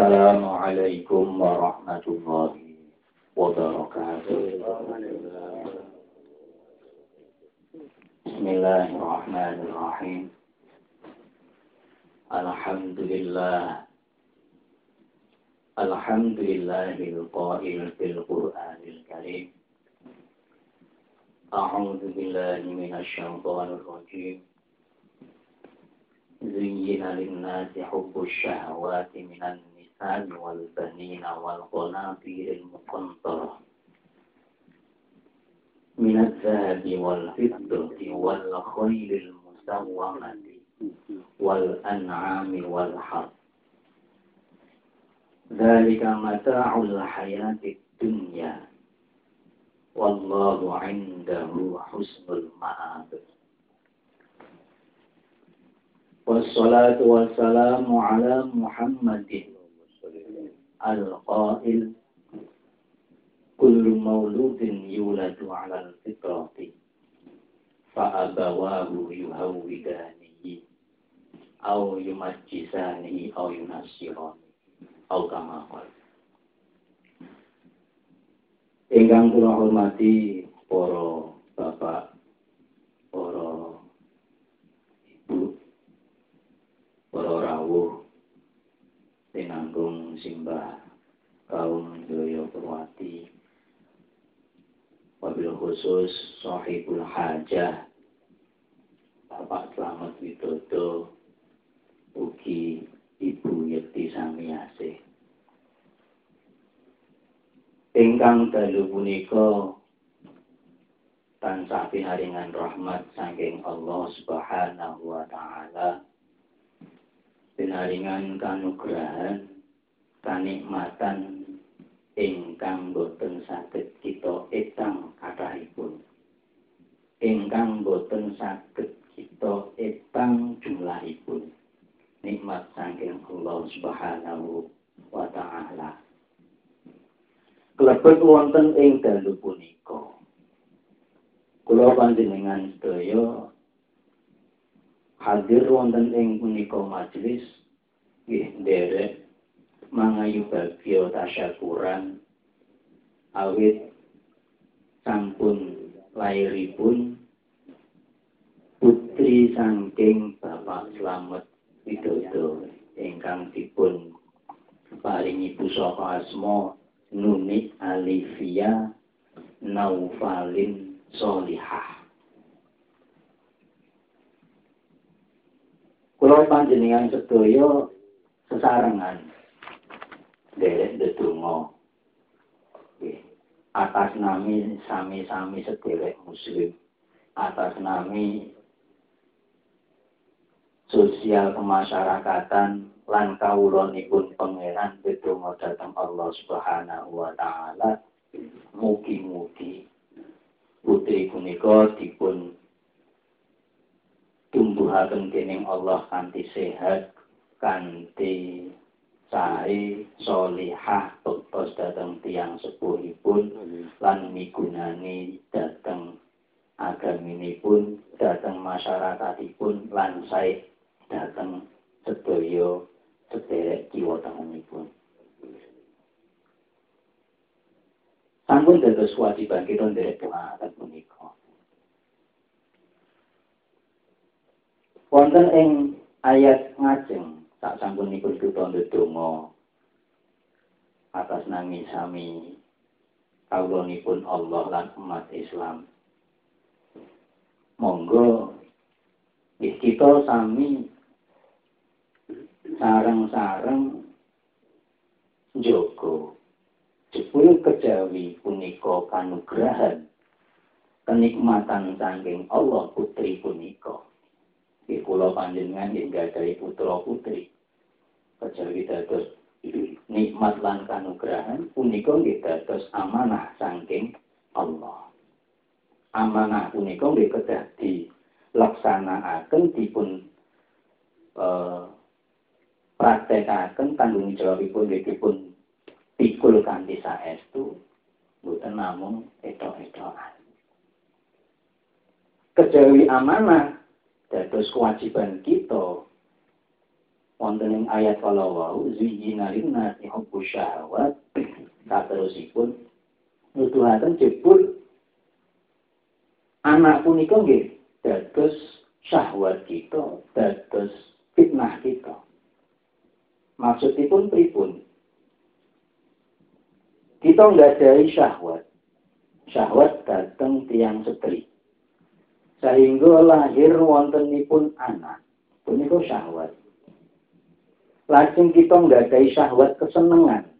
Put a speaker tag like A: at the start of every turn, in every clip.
A: السلام عليكم ورحمة الله وبركاته. بسم الله الرحمن الرحيم. الحمد لله. الحمد لله القائل في القرآن الكريم. أعوذ بالله من الشيطان الرجيم. زين للناس حب الشهوات من النساء والبنين والقناطير المقنطرة من الذهب والفضة والخيل المسومة والأنعام والحرث ذلك متاع الحياة الدنيا. والله عنده حسن المآب. والصلاة والسلام على محمد القائل كل مولود يولد على الفطرة فأبواه يهودانه أو يمجسانه أو ينصرانه أو كما قال Ingkang kula hormati para bapak, tinanggung simbah kaum Joyo Purwati wabil khusus sahibul hajah. Bapak Slamet Widodo ugi Ibu Yekti Samiasih ingkang dalu punika tansah pinaringan rahmat saking Allah Subhanahu wa taala pinaringan kanugrahan kanikmatan ingkang boten saged kita etang kathahipun. Ingkang boten saged kita etang jumlahipun. Nikmat saking Allah Subhanahu wa taala. Kelebet wonten ing dalu punika. Kula panjenengan sedaya hadir wonten ing punika majelis. Nggih nderek. Mangayu bagya tasyakuran. Awit sampun lairipun putri saking Bapak Slamet Widodo ingkang dipun paringi pusaka asma Nuni Alifia Naufalin Solihah. Kulo panjenengan sedaya sesarengan derek ndedonga. Atas nami sami-sami sederek muslim. Atas nami sosial kemasyarakatan lan kawulanipun pangeran bedonga dhateng Allah Subhanahu wa taala mugi-mugi putri punika dipun tumbuhaken dening Allah kanthi sehat kanthi sae solihah bektos dhateng tiang sepuhipun lan migunani dhateng agaminipun dhateng masyarakatipun lan sae dhateng sedaya sederek jiwa tanganipun. Sampun dados kewajiban kita nderek pengaatan punika. Wonten ing ayat ngajeng sak sampunipun kita ndedonga atas nami sami kawulanipun Allah lan umat Islam. Monggo kita sami sareng-sareng njogo jebul kejawi punika kanugrahan kenikmatan saking Allah putri punika di kula panjenengan ing gadahi putra putri kejawi dados nikmat lan kanugrahan punika nggih dados amanah saking Allah amanah punika nggih kedah di laksanakaken dipun uh, praktekaken tanggung jawabipun dipun pikul kanthi saestu mboten namung etok-etokan. Kejawi amanah dados kewajiban kita. Wonten ing ayat kala wau zuyina linnasi hubbu syahwat. Katerusipun nuduhaken jebul anak punika nggih dados syahwat kita dados fitnah kita. Maksudipun pripun? Kita nggak dari syahwat. Syahwat datang tiang setri sehingga lahir wontenipun anak. Punika syahwat. Lajeng kita nggak ada syahwat kesenangan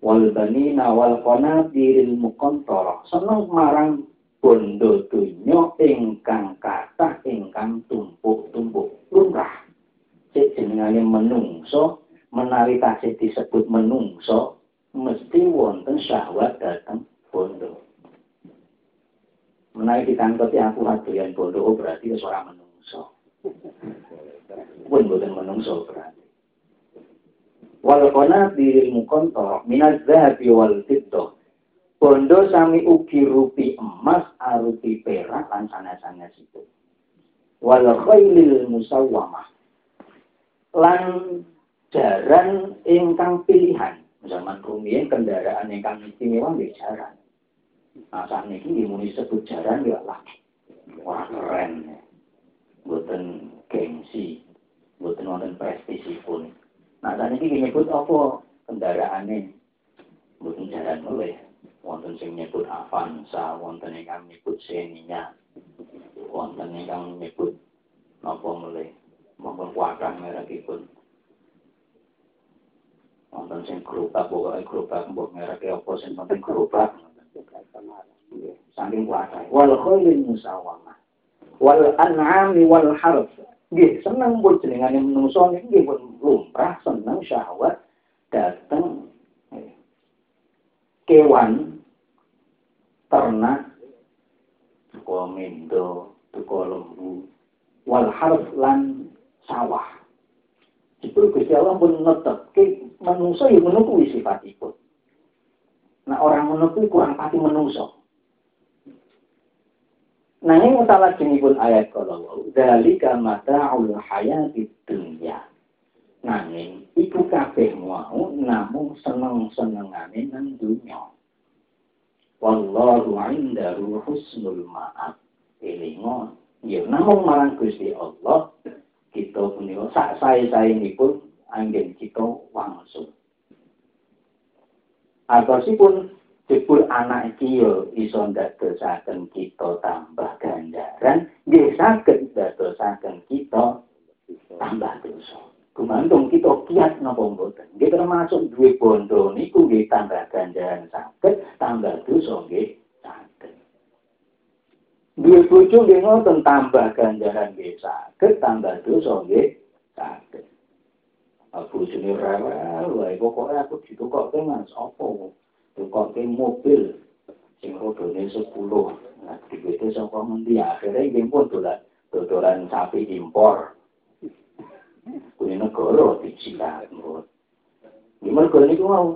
A: wal banina wal qanadiril muqantara. Seneng marang bondo donya ingkang kathah ingkang tumpuk-tumpuk lumrah. Sik menungso menawi tasih disebut menungso mesti wonten syahwat datang bondo menawi ditangketi aku doyan bondo oh berarti wis ora menungso pun boten menungso berarti. Wal qanatiril muqantar minaz zahabi wal fiddah. Bondo sami ugi rupi emas arupi perak lan sanes-sanes itu. Wal khailil musawwamah. Lan jaran ingkang pilihan. Zaman rumiyin kendaraan ingkang istimewa nggih jaran. Nah, saat ini dimulai sebut jaran ya lah. Wah keren. Boten gengsi mboten wonten prestisipun. Nah, saat ini nyebut apa kendaraane? Mboten jalan mulai. Wonten sing nyebut Avanza, wonten ingkang nyebut Xenia, wonten ingkang nyebut napa mulai. Maupun kuatah merekipun. Wonten sing gerobak, pokoknya gerobak, mbok mereknya apa, sing penting gerobak. Saking kuatah. Wal khailin musawamah. Wal an'ami wal harf Nggih, seneng pun jenengane menungso nggih pun lumrah seneng syahwat dateng eh, kewan ternak tuko mendo tuko lembu wal harf lan sawah itu Gusti Allah pun ke menungso ya menunggu sifatipun nah orang menunggu kurang pati menungso Nanging salah pun ayat kalau dalika mata'ul hayati dunya. Nanging iku kabeh mau namung seneng-senengane nang dunya. Wallahu indahu husnul ma'ab. Elingo, ya namung marang Gusti Allah kita punika sak sae-saenipun anggen kita wangsul. Atosipun Jebul anak iki yo iso ndadosaken kita tambah ganjaran, nggih saged ndadosaken kita tambah dosa. Gumantung kita kiat napa mboten. Nggih termasuk duwe bondo niku nggih tambah ganjaran saged, tambah dosa nggih saged. Duwe bojo nggih ngoten tambah ganjaran nggih saged, tambah dosa nggih saged. Aku jenenge rewel, wae pokoke aku ditukokke mas apa tukoke mobil sing rodone 10 nah duwite saka ngendi akhire nggih pun dolan dodolan sapi impor kuwi negara dicilat mrot gimana kalau niku mau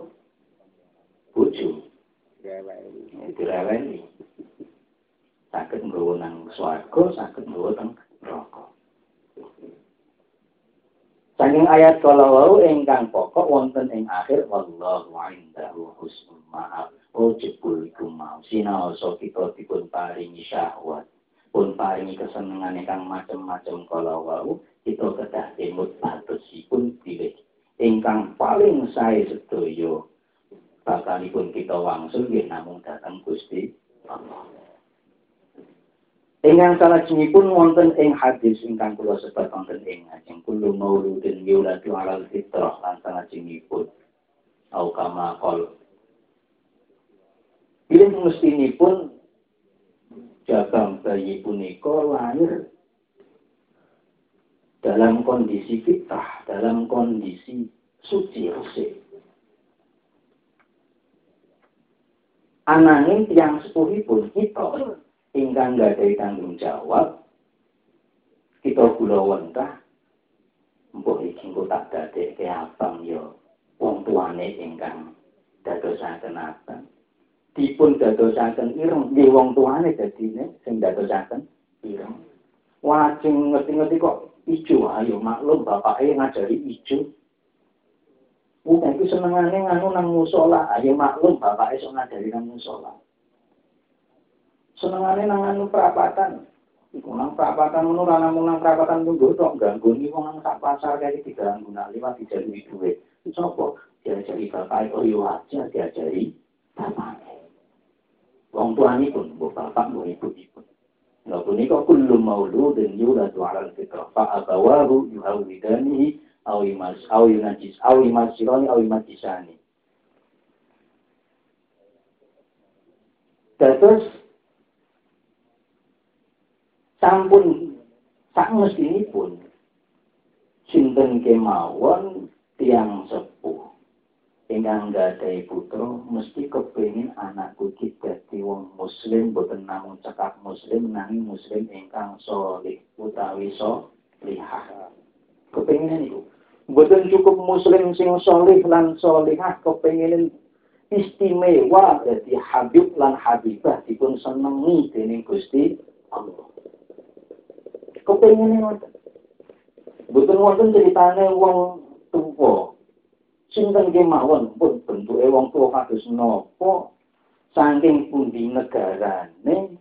A: sakit nggawa nang swarga sakit nggawa nang neraka Saking ayat kala wau ingkang pokok wonten ing akhir wallahu indahu husnul ma'ab. Oh jebul iku mau sinaosa kita dipun paringi syahwat. Pun paringi kesenengan ingkang macem-macem kala wau kita kedah emut patosipun pilih. Ingkang paling sae sedaya bakalipun kita wangsul nggih namung dateng Gusti Allah. Ingkang salajengipun wonten ing hadis ingkang kula sebat wonten ing ajeng kulo mauludin yuladu alal fitrah lan salajengipun au kama qol Pilih mestinipun jagang bayi punika lahir dalam kondisi fitrah, dalam kondisi suci resik. Ananging tiang sepuhipun kita ingkang ada tanggung jawab kita gula wentah mbok iki engko tak dadekke abang yo wong tuane ingkang dadosaken apa dipun dadosaken ireng nggih wong tuane dadine sing dadosaken ireng Wajeng ngerti-ngerti kok ijo ayo maklum bapaknya ngajari ijo. Bukan itu senengannya nganu nang musola, ayo maklum bapak esok ngajari nang musola. Senengannya nang nganu perapatan, Iku nang perapatan ngono ra namung nang perapatan tunggu tok gangguani wong nang sak pasar kaya diganggu nak liwat dijadi duit. Sopo diajari bapak oh yo wajar diajari bapak. Wong tuane pun mbok bapak mbok ibu ibu. Lha punika kullu mauludin yuladu 'ala al-fitrah fa abawahu yuhawidanihi aw imas aw yunajis aw imasirani aw imajisani. Terus sampun. Sak pun sinten kemawon tiang sepuh. Ingkang gadai putra mesti kepingin anakku kita dadi wong muslim boten namung cekap muslim nanging muslim ingkang solih utawi solihah. Kepingin itu boten cukup muslim sing solih lan solihah kepingin istimewa dadi habib lan habibah dipun senengi dening Gusti Allah kepingin ngoten. Mboten wonten ceritane wong tuwa. Sinten kemawon pun bentuke wong tuwa kados napa saking pundi negarane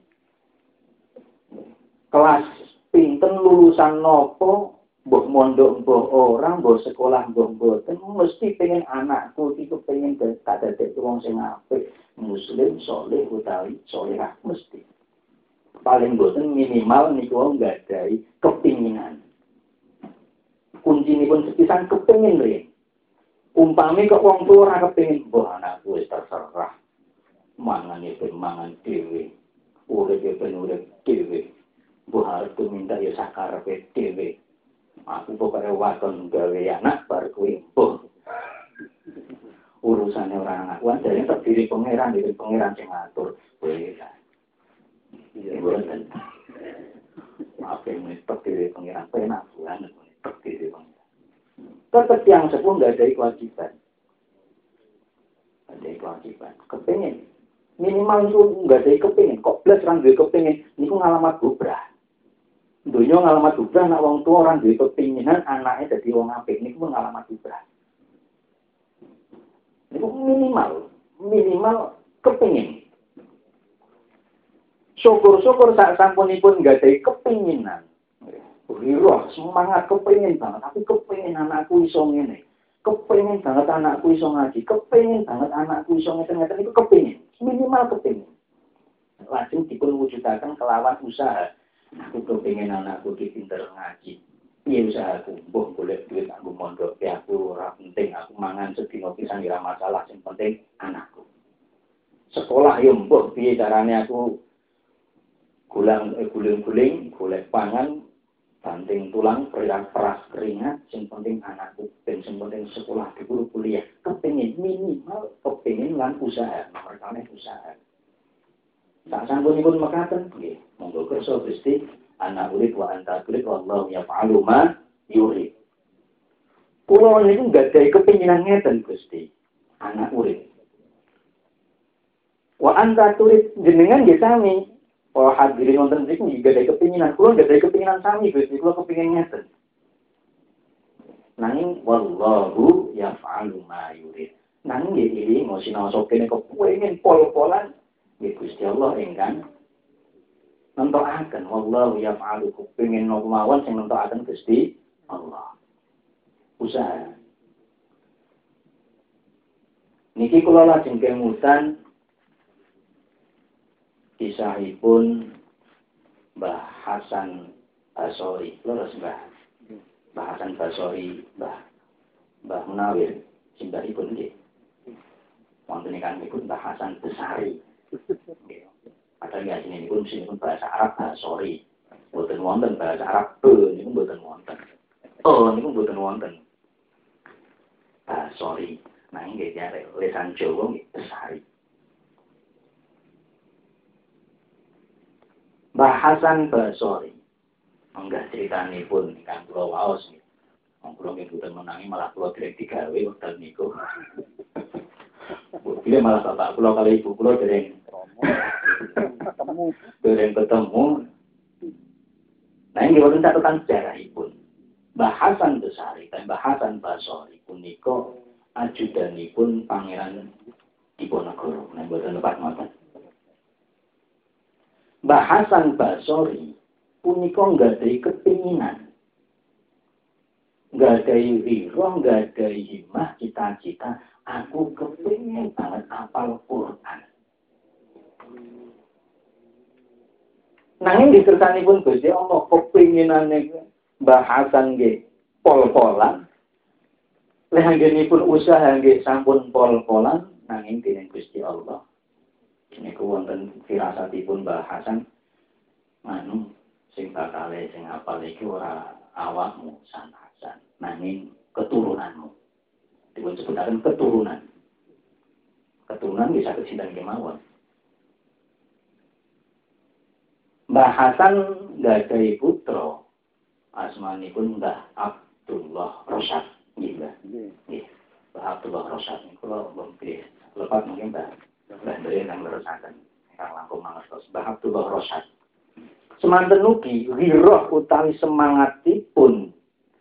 A: kelas pinten lulusan nopo mbok mondok mbok orang mbok sekolah mbok mboten mesti pengen anakku itu pengen kadadek wong sing apik muslim soleh utawi solehah mesti paling boten minimal niku nggak dari kepinginan. Kunci ini pun sepisan kepingin nih. Umpami kok wong tua ora kepingin, wah anakku wis terserah. Mangan itu mangan dewe. Urip ya ben urip dewe. Mbah arep minta ya sakarepe dewe. Aku pokoknya waton gawe anak bar kuwi mbah. Urusannya orang anak, wah jadi terdiri pangeran, dari pangeran sing ngatur. Boten. Maaf yang menetok diri pengiran penak banget menetok diri pengiran. Tetap yang sepuh nggak ada kewajiban. Ada kewajiban. Kepengen. Minimal itu nggak ada kepengen. Kok plus orang dua kepengen. Ini ku ngalamat gubrah. Dunia ngalamat gubrah, nak wong tua orang dua kepinginan anaknya jadi wong apik. Ini pun ngalamat gubrah. Ini minimal. Minimal kepengen. Syukur-syukur saat sampunipun nggak ada kepinginan. Wiro, semangat kepingin banget, tapi kepingin anakku iso ngene. Kepingin banget anakku iso ngaji, kepingin banget anakku iso ngeten-ngeten itu kepingin, minimal kepingin. Lajeng dipun wujudaken kelawan usaha. Aku kepingin anakku di pinter ngaji. Iya usahaku, mbok boleh duit aku mondok, ya aku ora penting, aku mangan sedina pisan ora masalah, sing penting anakku. Sekolah yo mbok piye carane aku gulang eh, guling-guling, golek pangan, banting tulang, peras peras keringat, sing penting anakku, dan sing penting sekolah di kuliah, kepingin minimal, kepingin lan usaha, nomor usaha. Tak sanggup pun mekaten, nggih, monggo kersa Gusti, anak urid wa anta urid wallahu yaf'alu ma yurid. Kulo niku ada kepinginan ngeten Gusti, anak urid. Wa anta turid jenengan nggih sami, kalau hadirin nonton mriku gak ada kepinginan, kula gak ada kepinginan sami Gusti, kula kepingin ngeten. Nanging wallahu yaf'alu ma yurid. Nanging nggih iki mau sinau kene kepengin pol-polan nggih Gusti Allah ingkang nentokaken wallahu yaf'alu kepengin napa mawon sing nentokaken Gusti Allah. Usaha. Niki kula lajeng kemutan kisahipun Mbah Hasan Basori. Leres Mbah. Mbah Hasan Basori, Mbah Mbah Munawir, simbahipun nggih. Wonten ingkang ikut Mbah Hasan Besari. Padahal ya sini pun sini pun bahasa Arab Basori. Boten wonten bahasa Arab be niku boten wonten. Oh niku boten wonten. Basori. Nah nggih jare lesan Jawa nggih Besari. Bahasan Basori. Enggak ceritanya pun kan pulau waos. Pulau itu menangi malah pulau tidak digawe waktu niku. Bila malah bapak pulau kali ibu pulau dereng ketemu, dereng ketemu. Nah ini wonten catatan sejarahipun. Bahasan besar, dan bahasan basori puniko ajudanipun pangeran Diponegoro. Nah, buatan lepas Bahasan basori punika nggak ada kepinginan nggak ada wiro, nggak ada himah, cita-cita. Aku kepingin banget apal Quran. Nanging disertani pun Gusti Allah kepinginane bahasan nggih pol-polan. Leh pun usaha nggih sampun pol-polan nanging dening Gusti Allah. Niku wonten firasatipun bahasan manu sing bakal sing apal iki ora awakmu sanasan nanging keturunanmu. Dipun sebutaken keturunan. Keturunan bisa kesintan kemauan bahasan gadai putra pun Mbah Abdullah Rosad nggih Mbah. Nggih. Mbah Abdullah Rosad niku kula mungkin lepas mungkin Mbah Dere nang leresaken ingkang langkung mangertos Mbah Abdullah Rosad Semanten ugi wiroh utawi semangatipun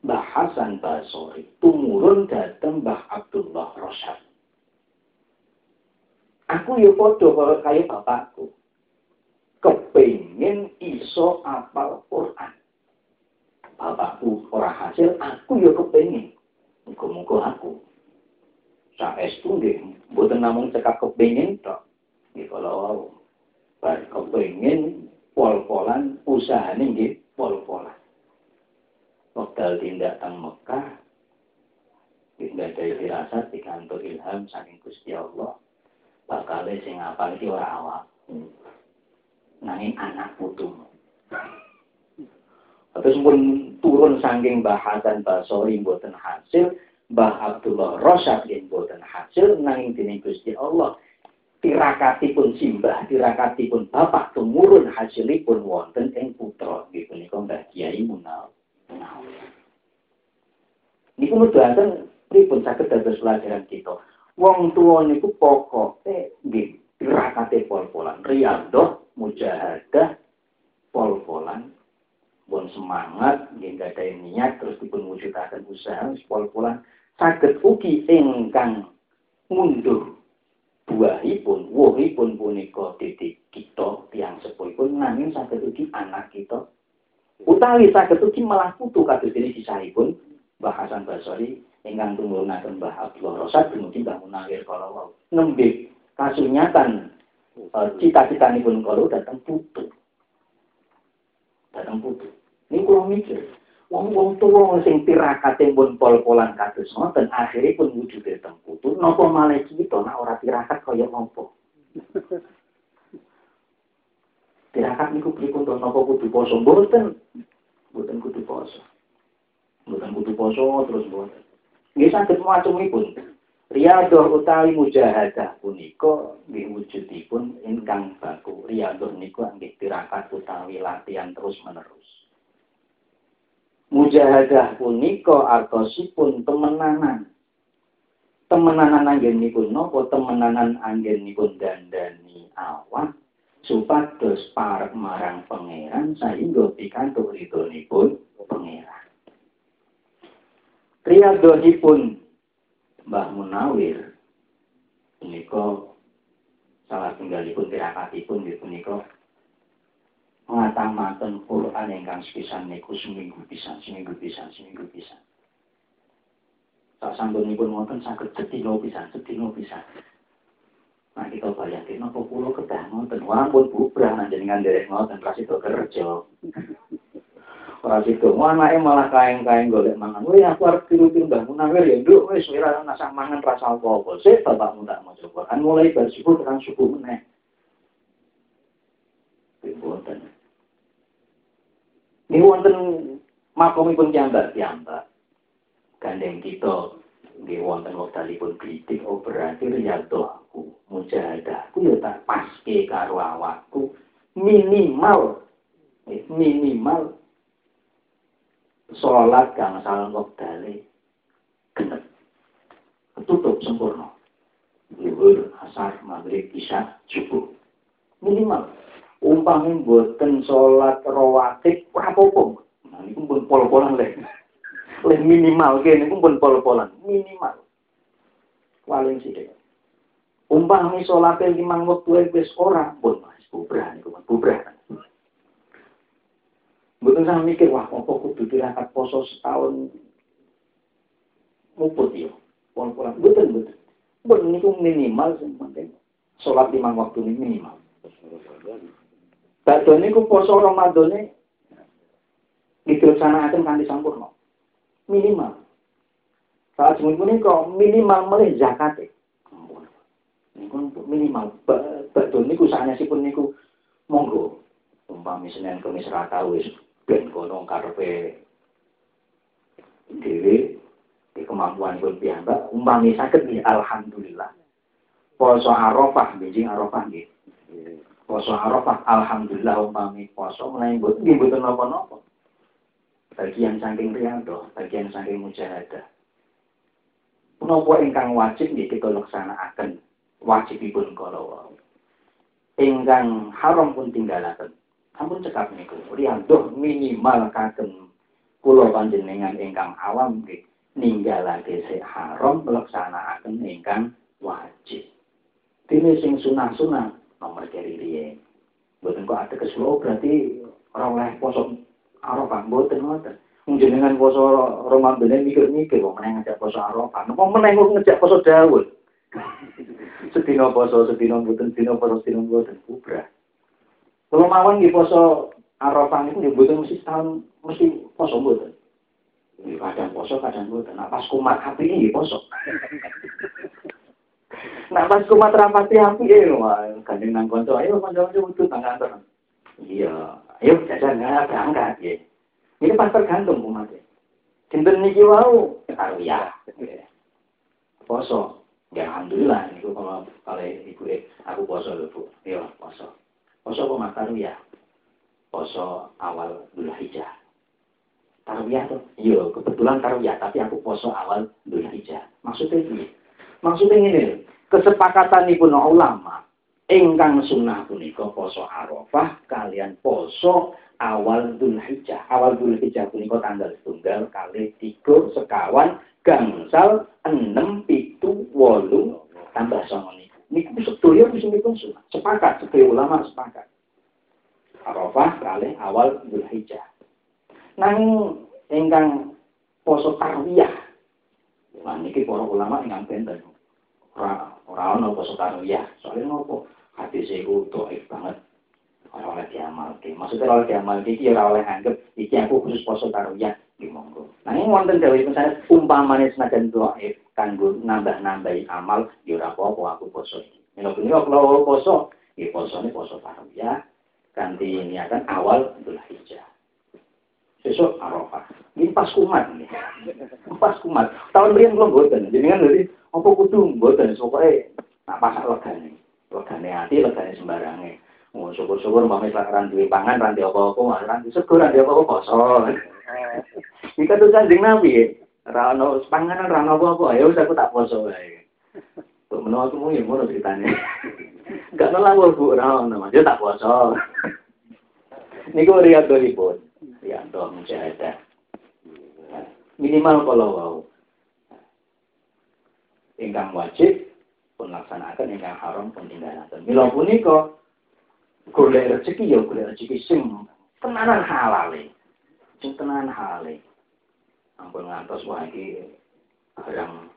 A: Mbah Hasan Basori tumurun dateng Mbah Abdullah Rosyad. Aku yo padha karo kaya bapakku. Kepengin iso apal Quran. Bapakku ora hasil, aku yo kepengin. Muga-muga aku saestu nggih mboten namung cekap kepengin tok. Nggih kalau bar kepengin pol-polan usahane nggih pol-polan. Wekdal tindak teng Mekah tidak ada firasat dikantor ilham saking Gusti Allah. Bakal sing apa iki ora awak. Nanging anak putumu. Terus pun turun saking bahasan Basori mboten hasil, Mbah Abdullah Rosyad yang mboten hasil nanging dening Gusti Allah tirakatipun simbah, tirakatipun bapak tumurun hasilipun wonten ing putra nggih punika Mbah Kiai Munal. Niku nuduhaken pripun saged dados pelajaran kita. Wong tuwa niku pokoke nggih tirakate pol-polan, riyadhah, mujahadah, pol-polan, pun semangat, nggih ada niat terus dipun wujudaken usaha pol-polan saged ugi ingkang mundur buahipun, wohipun punika titik kita tiang sepuhipun nanging saged ugi anak kita. Utawi saged ugi malah putu kados dene sisahipun bahasan Basori ingkang tumurunaken Mbah Abdullah Rosad dumugi Mbah Munawir kala. Nembe kasunyatan uh, cita-citanipun kala dateng putu. Dateng putu. Ini kula mikir, wong-wong tuwa sing tirakate pun pol-polan kados ngoten akhiripun wujude teng putu napa malih kita nek ora tirakat kaya ngopo? Tirakat niku pripun to napa kudu poso? Mboten. Mboten kudu poso. Mboten kudu poso terus mboten. Nggih saged macemipun. Riyadhah utawi mujahadah punika nggih wujudipun ingkang baku. Riyadhah niku nggih tirakat utawi latihan terus menerus. Mujahadah punika artosipun temenanan. Temenanan anggenipun napa temenanan anggenipun dandani awak supados parek marang pangeran sehingga pikantuk ridhonipun pangeran. Riyadhahipun Mbah Munawir punika salah tunggalipun tirakatipun nggih punika ngatamaken Quran ingkang sepisan niku seminggu pisan, seminggu pisan, seminggu pisan. Tak pun wonten saged sedina pisan, sedina pisan. Nah kita bayangke napa kula kedah ngoten, wong pun bubrah njenengan derek ngoten prasida kerja. Ora situ, anake malah kaeng-kaeng golek mangan. Wih, aku arep tiru-tiru Mbah Munawir ya, nduk wis ora nasa mangan rasa apa-apa. Sik bapakmu tak coba. Kan mulai bar subuh tekan subuh. Boten. Ini wonten makomipun piyambak piyambak. Gandeng kita nggih wonten wektalipun kritik oh berarti riyadhahku, mujahadahku ya tak paske karo awakku minimal minimal sholat kang salam wektale genep ketutup sempurna. Zuhur, asar, maghrib, isya, subuh. Minimal umpami boten salat rawatib ora apa-apa. niku pun pol-polan lek. Lek minimal kene niku pun pol-polan, minimal. Paling sithik. Umpami salate limang wektu wis ora pun Mas bubrah niku bubrah. Mboten sampe mikir wah apa kudu tirakat poso setahun muput ya. Pol-polan mboten mboten. Mboten niku minimal sing penting. Salat limang waktu ini minimal. Badhe niku poso Ramadane dikelaksanakaken kanthi sampurna. Minimal. Saat semuanya kok minimal melih zakat. Niku minimal. Badhe niku sanesipun niku monggo. Umpami Senin Kamis rata wis ben kono karepe dhewe di kemampuan pun piyambak umpami saged nggih alhamdulillah. Poso Arafah, benjing Arafah nggih. Poso Arafah alhamdulillah umpami poso menawi mboten nggih napa-napa bagian saking riyadhah, bagian saking mujahadah. Menapa ingkang wajib nggih kita laksanakaken wajibipun kala wau. Ingkang haram pun tinggalaken. Ampun cekap niku, riyadhah minimal kagem kula panjenengan ingkang awam nggih ninggalake sing haram laksanakaken ingkang wajib. Dene sing sunah-sunah nomor kiri riyen. Mboten kok ada kesulo berarti ora oleh poso Arafah mboten ngoten. Jenengan poso Ramadan mikir-mikir wong meneh ngajak poso Arafah. Napa meneh ngejak poso Daud. sedina poso, sedina mboten, sedina poso, sedina mboten kubrah. Kalau mawon nggih poso Arafah niku nggih mboten mesti setahun mesti poso. Nggih kadang poso, kadang mboten. Nah pas kumat hati nggih poso. Nah pas kumat rapati eh wah gandeng nang kanca, ayo kanca-kanca wudhu nang kantor. Iya, Ayo jajan nggak berangkat ya. Ini pas tergantung umatnya. Sinten niki wau ya. Poso. Ya alhamdulillah niku kalau kalau ibu eh, aku poso lho Bu. Iya, poso. Poso apa mas ya. Poso awal Dzulhijjah. Tarwiyah tuh. Iya, kebetulan tarwiyah tapi aku poso awal Dzulhijjah. Maksudnya ini. Maksudnya ini, ibu ulama ingkang sunnah punika poso Arafah kalian poso awal Dzulhijjah. Awal Dzulhijjah punika tanggal tunggal kali tiga sekawan gangsal enam pitu wolu tambah songo niku. Niku sedaya pun sunnah. Sepakat sedaya ulama sepakat. Arafah kali awal Dzulhijjah. Nang ingkang poso tarwiyah. Nah niki para ulama ingkang benten. Ora ana poso tarwiyah. Soalnya nopo? hadis itu doif banget. Ora oleh diamalke maksudnya oleh diamalke iki ora oleh anggap iki aku khusus poso taruhnya di monggo. Nah ini wonten dawuh saya umpamane senajan doif kanggo nambah-nambahi amal ya ora apa-apa aku poso iki. Yen punika kalau poso ya posone poso taruhya kanthi niatan awal Dzulhijjah besok Arafah. Ini pas kumat. Pas kumat. Tahun berian belum boten. Jadi kan dari apa kudu boten. Pokoknya nak pasak nih legane ati legane sembarange Oh, syukur-syukur mami ran duwe pangan ran apa-apa, malah ran syukur ran apa-apa poso. Iki kan kanjeng Nabi, ra ono panganan ra ono apa-apa, ya wis aku tak poso. Kok menawa aku mung ngono ceritane. Gak nolak Bu, ra ono, Mas, tak poso. Niku riyadhipun. Riyadhah mujahadah. Minimal kalau wau. Ingkang wajib pun laksanakan yang haram pun tinggalkan. Mila punika golek rezeki ya golek rezeki sing tenanan halale. Sing tenanan halale. Ampun ngantos wae iki barang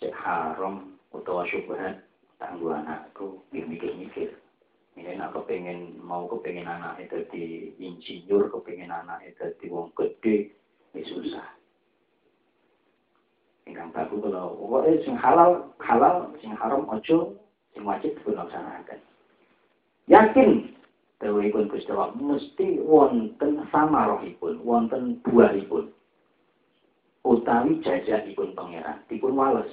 A: sing haram utawa syubhat tangguh anakku mikir-mikir. Ini nak kepengen mau kepengen anak itu di insinyur, kepengen anak itu di wong gede, ini susah. Ingkang bagus kalau pokoknya sing halal halal sing haram ojo sing wajib dilaksanakan. Yakin dawuhipun Gusti Allah mesti wonten samarohipun wonten buahipun utawi jajakipun pangeran dipun wales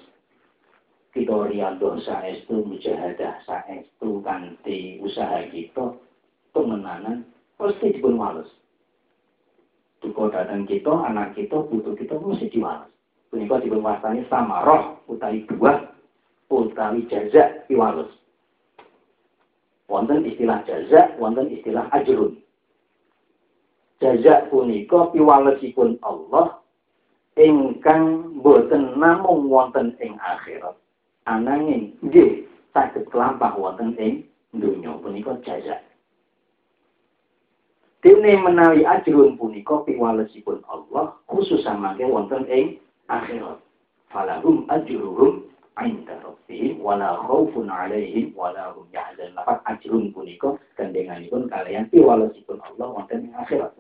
A: kita riyadhah saestu mujahadah saestu kanthi usaha kita temenanan pasti dipun wales duka datang kita anak kita butuh kita mesti diwales punika dipun wastani samaroh utawi buah utawi jaza iwalus. Wonten istilah jaza, wonten istilah ajrun. jajak punika piwalesipun Allah ingkang boten namung wonten ing akhirat ananging nggih saged kelampah wonten ing donya punika jajak Dene menawi ajrun punika piwalesipun Allah khusus samangke wonten ing akhirat. Falahum ajruhum inda rabbihim wala khaufun alaihim wala hum yahzan. Lapat ajrun punika gandenganipun kalian piwalesipun Allah wonten ing akhirat.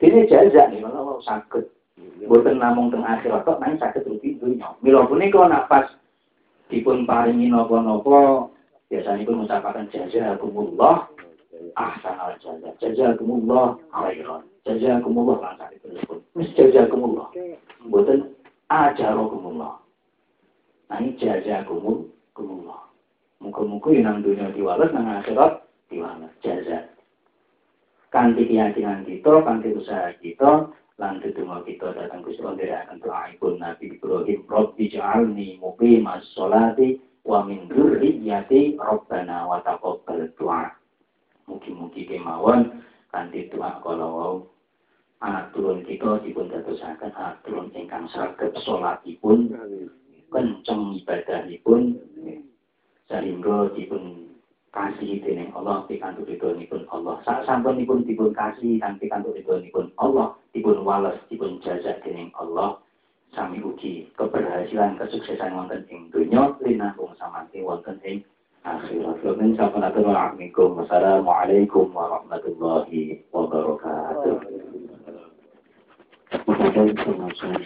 A: Dene jajak nih kalau saged boten namung teng akhirat kok nang saged rugi dunya. Mila punika nafas dipun paringi napa-napa biasanipun ngucapaken jazakumullah ahsanal jaza. Jazakumullah khairan. Jazakumullah lan sakit telepon. Wis jazakumullah. Mboten ajarokumullah. Nah ini jazakumullah. Muka-muka yang nang dunia diwales, nang akhirat diwales. Jaza. Kanti keyakinan kita, kanti usaha kita, lan tetunggal kita datang Gusti Allah akan doaipun Nabi Ibrahim Rabbi ja'alni muqimas sholati wa min dzurriyyati Rabbana wa taqabbal du'a. Mugi-mugi kemawon kanthi doa kala wau. Anak turun kita dipun dadosaken anak turun ingkang saged salatipun kenceng ibadahipun. Sehingga dipun kasih dening Allah pikantuk ridhonipun Allah. Sak sampunipun dipun kasih kan pikantuk ridhonipun Allah. Dipun wales dipun jajak dening Allah. Sami ugi keberhasilan kesuksesan wonten ing donya linangkung samanti wonten ing akhirat. Wassalamualaikum warahmatullahi wabarakatuh. Kepada informasi yang